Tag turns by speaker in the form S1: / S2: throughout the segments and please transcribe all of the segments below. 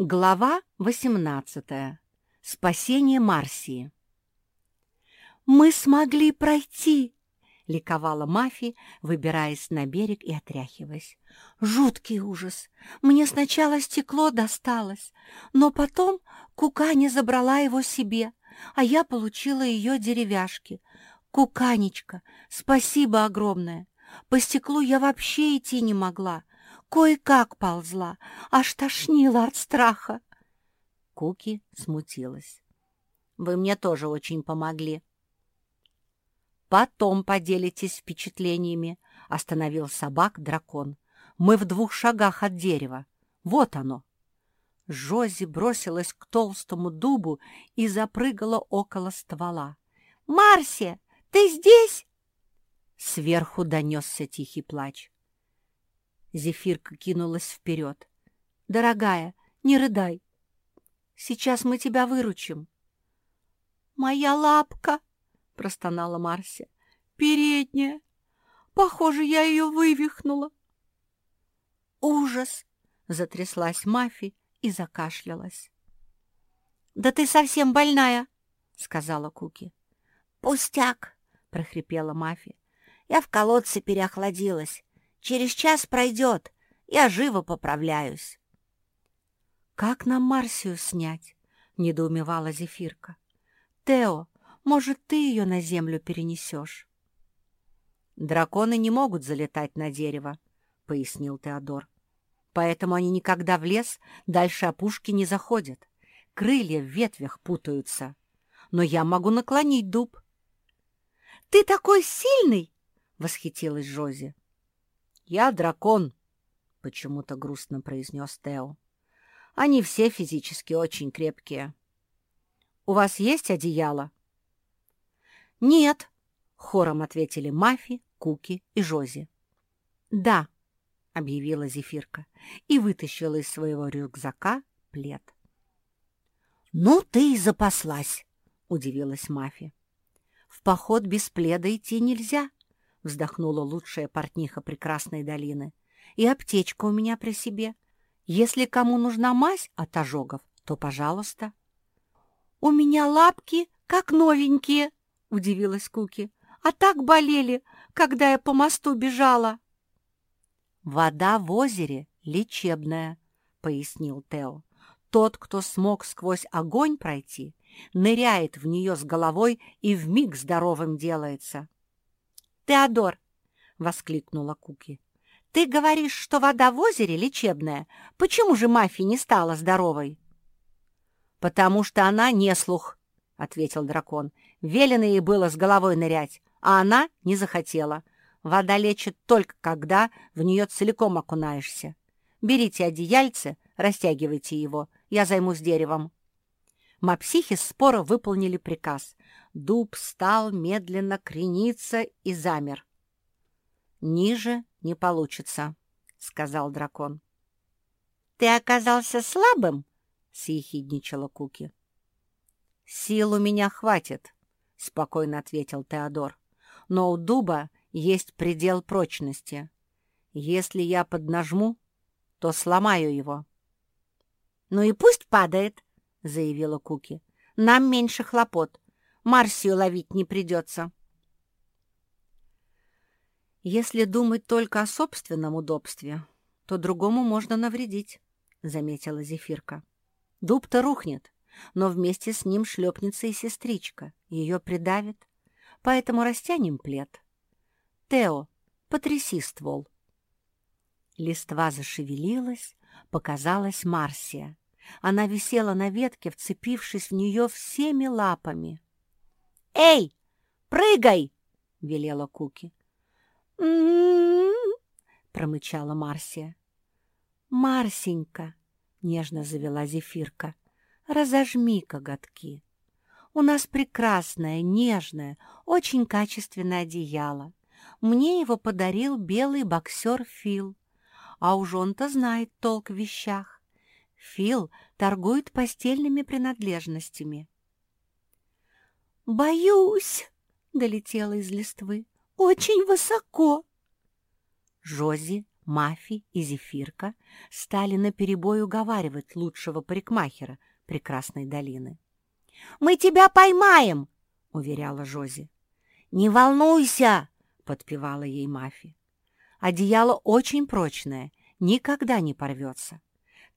S1: Глава 18. Спасение Марсии. «Мы смогли пройти!» — ликовала Мафи, выбираясь на берег и отряхиваясь. «Жуткий ужас! Мне сначала стекло досталось, но потом Куканя забрала его себе, а я получила ее деревяшки. Куканечка, спасибо огромное! По стеклу я вообще идти не могла, кое-как ползла, аж тошнила от страха. Куки смутилась. «Вы мне тоже очень помогли». «Потом поделитесь впечатлениями», — остановил собак дракон. «Мы в двух шагах от дерева. Вот оно». Жози бросилась к толстому дубу и запрыгала около ствола. «Марсия, ты здесь?» Сверху донесся тихий плач. Зефирка кинулась вперед. «Дорогая, не рыдай. Сейчас мы тебя выручим». «Моя лапка!» — простонала Марся. «Передняя! Похоже, я ее вывихнула». «Ужас!» — затряслась Мафи и закашлялась. «Да ты совсем больная!» — сказала Куки. «Пустяк!» — прохрипела Мафи. «Я в колодце переохладилась. Через час пройдет, я живо поправляюсь. «Как нам Марсию снять?» — недоумевала Зефирка. «Тео, может, ты ее на землю перенесешь?» «Драконы не могут залетать на дерево», — пояснил Теодор. «Поэтому они никогда в лес дальше опушки не заходят. Крылья в ветвях путаются. Но я могу наклонить дуб». «Ты такой сильный!» — восхитилась Жози. «Я дракон», — почему-то грустно произнес Тео. «Они все физически очень крепкие». «У вас есть одеяло?» «Нет», — хором ответили Мафи, Куки и Жози. «Да», — объявила Зефирка и вытащила из своего рюкзака плед. «Ну, ты и запаслась», — удивилась Мафи. «В поход без пледа идти нельзя», — вздохнула лучшая портниха прекрасной долины. «И аптечка у меня при себе. Если кому нужна мазь от ожогов, то пожалуйста». «У меня лапки как новенькие», — удивилась Куки. «А так болели, когда я по мосту бежала». «Вода в озере лечебная», — пояснил Тео. «Тот, кто смог сквозь огонь пройти, ныряет в нее с головой и вмиг здоровым делается». «Теодор!» — воскликнула Куки. «Ты говоришь, что вода в озере лечебная. Почему же Мафи не стала здоровой?» «Потому что она не слух», — ответил дракон. «Велено ей было с головой нырять, а она не захотела. Вода лечит только когда в нее целиком окунаешься. Берите одеяльце, растягивайте его, я займусь деревом». Мапсихи споро выполнили приказ. Дуб стал медленно крениться и замер. «Ниже не получится», — сказал дракон. «Ты оказался слабым?» — съехидничала Куки. «Сил у меня хватит», — спокойно ответил Теодор. «Но у дуба есть предел прочности. Если я поднажму, то сломаю его». «Ну и пусть падает», — заявила Куки. «Нам меньше хлопот. Марсию ловить не придется. Если думать только о собственном удобстве, то другому можно навредить, — заметила Зефирка. Дуб-то рухнет, но вместе с ним шлепнется и сестричка, ее придавит, поэтому растянем плед. Тео, потряси ствол. Листва зашевелилась, показалась Марсия. Она висела на ветке, вцепившись в нее всеми лапами. «Эй, прыгай!» — велела Куки. Промычала Марсия. «Марсенька!» — нежно завела Зефирка. «Разожми коготки. У нас прекрасное, нежное, очень качественное одеяло. Мне его подарил белый боксер Фил, а уж он-то знает толк в вещах. Фил торгует постельными принадлежностями». «Боюсь!» — долетела из листвы. «Очень высоко!» Жози, Мафи и Зефирка стали наперебой уговаривать лучшего парикмахера прекрасной долины. «Мы тебя поймаем!» — уверяла Жози. «Не волнуйся!» — подпевала ей Мафи. «Одеяло очень прочное, никогда не порвется.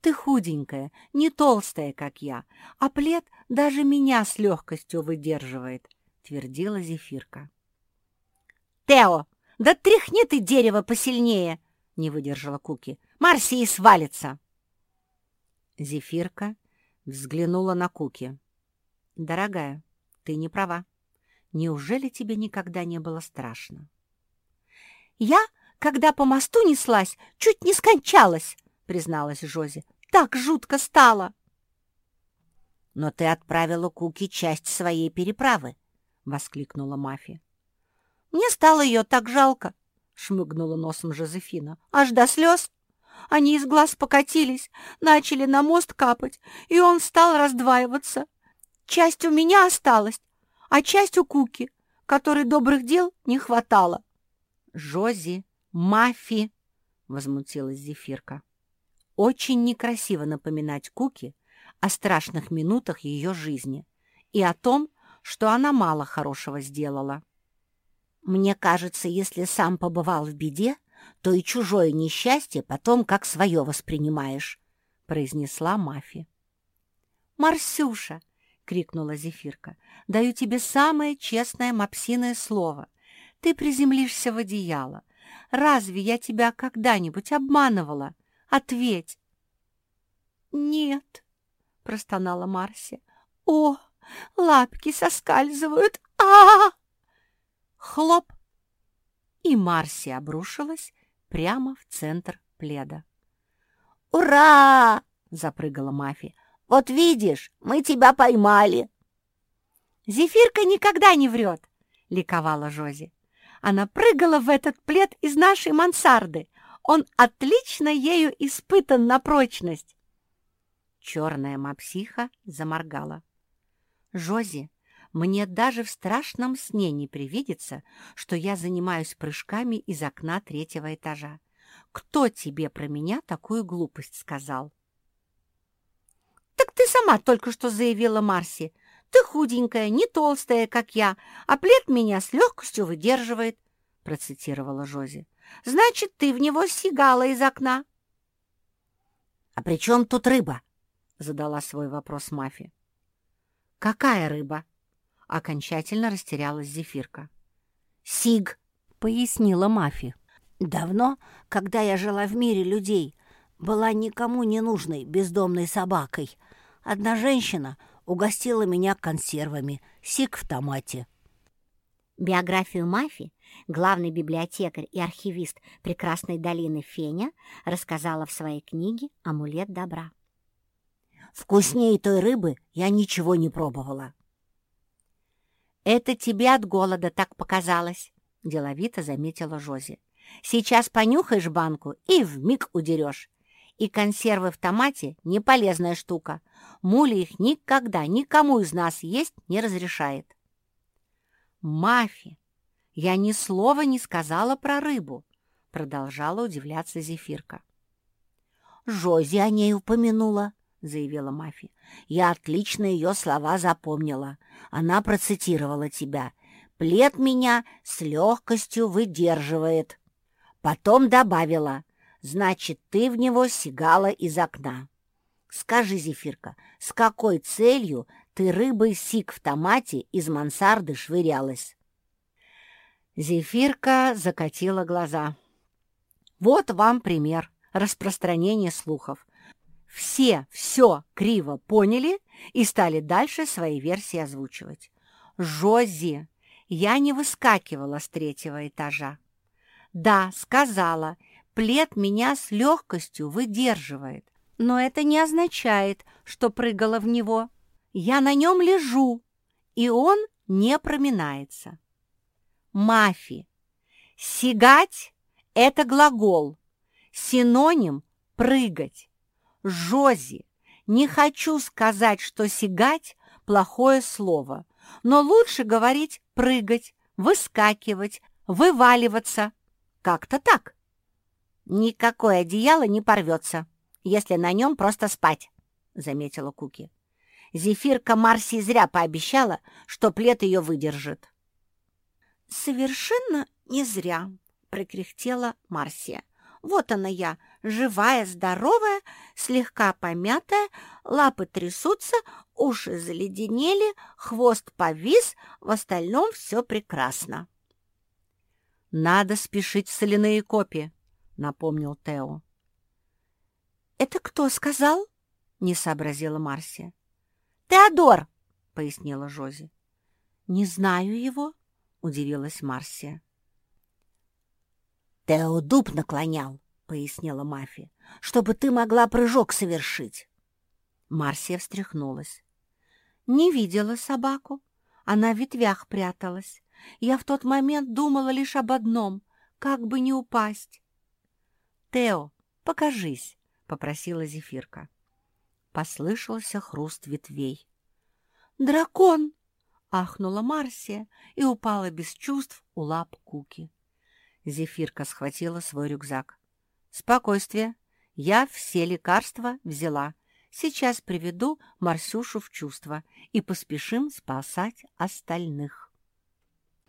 S1: Ты худенькая, не толстая, как я, а плед даже меня с легкостью выдерживает», — твердила Зефирка. «Тео, да тряхни ты дерево посильнее!» — не выдержала Куки. «Марси свалится!» Зефирка взглянула на Куки. «Дорогая, ты не права. Неужели тебе никогда не было страшно?» «Я, когда по мосту неслась, чуть не скончалась!» — призналась Жози. «Так жутко стало!» «Но ты отправила Куки часть своей переправы!» — воскликнула Мафия. «Мне стало ее так жалко!» — шмыгнула носом Жозефина. «Аж до слез!» Они из глаз покатились, начали на мост капать, и он стал раздваиваться. Часть у меня осталась, а часть у Куки, которой добрых дел не хватало. «Жози, Мафи!» — возмутилась Зефирка. Очень некрасиво напоминать Куки о страшных минутах ее жизни и о том, что она мало хорошего сделала. «Мне кажется, если сам побывал в беде, то и чужое несчастье потом как свое воспринимаешь», — произнесла Мафи. «Марсюша!» — крикнула Зефирка. «Даю тебе самое честное мопсиное слово. Ты приземлишься в одеяло. Разве я тебя когда-нибудь обманывала? Ответь!» «Нет!» — простонала Марси. «О, лапки соскальзывают! а, -а, -а Хлоп! И Марси обрушилась прямо в центр пледа.
S2: «Ура!» — запрыгала Мафи. «Вот видишь, мы тебя поймали!»
S1: «Зефирка никогда не врет!» — ликовала Жози. «Она прыгала в этот плед из нашей мансарды. Он отлично ею испытан на прочность!» Черная мапсиха заморгала. «Жози, мне даже в страшном сне не привидится, что я занимаюсь прыжками из окна третьего этажа. Кто тебе про меня такую глупость сказал?» «Так ты сама только что заявила Марси. Ты худенькая, не толстая, как я, а плед меня с легкостью выдерживает», — процитировала Жози. «Значит, ты в него сигала из окна».
S2: «А при чем тут рыба?» — задала свой вопрос Мафи.
S1: «Какая рыба?» Окончательно растерялась Зефирка.
S2: «Сиг», — пояснила Мафи. «Давно, когда я жила в мире людей, была никому не нужной бездомной собакой. Одна женщина угостила меня консервами, сиг в томате».
S3: Биографию Мафи главный библиотекарь и архивист прекрасной долины Феня рассказала в своей книге «Амулет добра».
S2: «Вкуснее той рыбы я ничего не пробовала»,
S1: «Это тебе от голода так показалось», — деловито заметила Жози. «Сейчас понюхаешь банку и вмиг удерешь. И консервы в томате — не полезная штука. Мули их никогда никому из нас есть не разрешает». «Мафи, я ни слова не сказала про рыбу», — продолжала удивляться Зефирка.
S2: «Жози о ней упомянула», — заявила Мафи. «Я отлично ее слова запомнила. Она процитировала тебя. Плед меня с легкостью выдерживает». Потом добавила. «Значит, ты в него сигала из окна». «Скажи, Зефирка, с какой целью ты рыбой сик в томате из мансарды швырялась?»
S1: Зефирка закатила глаза. «Вот вам пример распространения слухов. Все все криво поняли и стали дальше свои версии озвучивать. «Жози, я не выскакивала с третьего этажа. Да, сказала, плед меня с легкостью выдерживает, но это не означает, что прыгала в него. Я на нем лежу, и он не проминается. Мафи. Сигать — это глагол, синоним — прыгать. Жози, не хочу сказать, что сигать – плохое слово, но лучше говорить прыгать, выскакивать, вываливаться. Как-то так. «Никакое одеяло не порвется, если на нем просто спать», — заметила Куки. Зефирка Марси зря пообещала, что плед ее выдержит.
S2: «Совершенно не зря», — прокряхтела Марсия. «Вот она я, живая, здоровая, слегка помятая, лапы трясутся, уши заледенели, хвост повис, в остальном все прекрасно».
S1: «Надо спешить в соляные копи», — напомнил Тео.
S2: «Это кто сказал?» — не сообразила Марсия.
S1: «Теодор», — пояснила Жози.
S2: «Не знаю его», — удивилась Марсия.
S3: «Тео дуб наклонял», — пояснила Мафия, «чтобы ты могла прыжок совершить».
S2: Марсия встряхнулась. «Не видела собаку. Она в ветвях пряталась. Я в тот момент думала лишь об одном — как бы не упасть.
S1: «Тео, покажись», — попросила Зефирка. Послышался хруст ветвей.
S2: «Дракон!» — ахнула Марсия и упала без чувств у лап Куки.
S1: Зефирка схватила свой рюкзак. «Спокойствие. Я все лекарства взяла. Сейчас приведу Марсюшу в чувство и поспешим спасать остальных».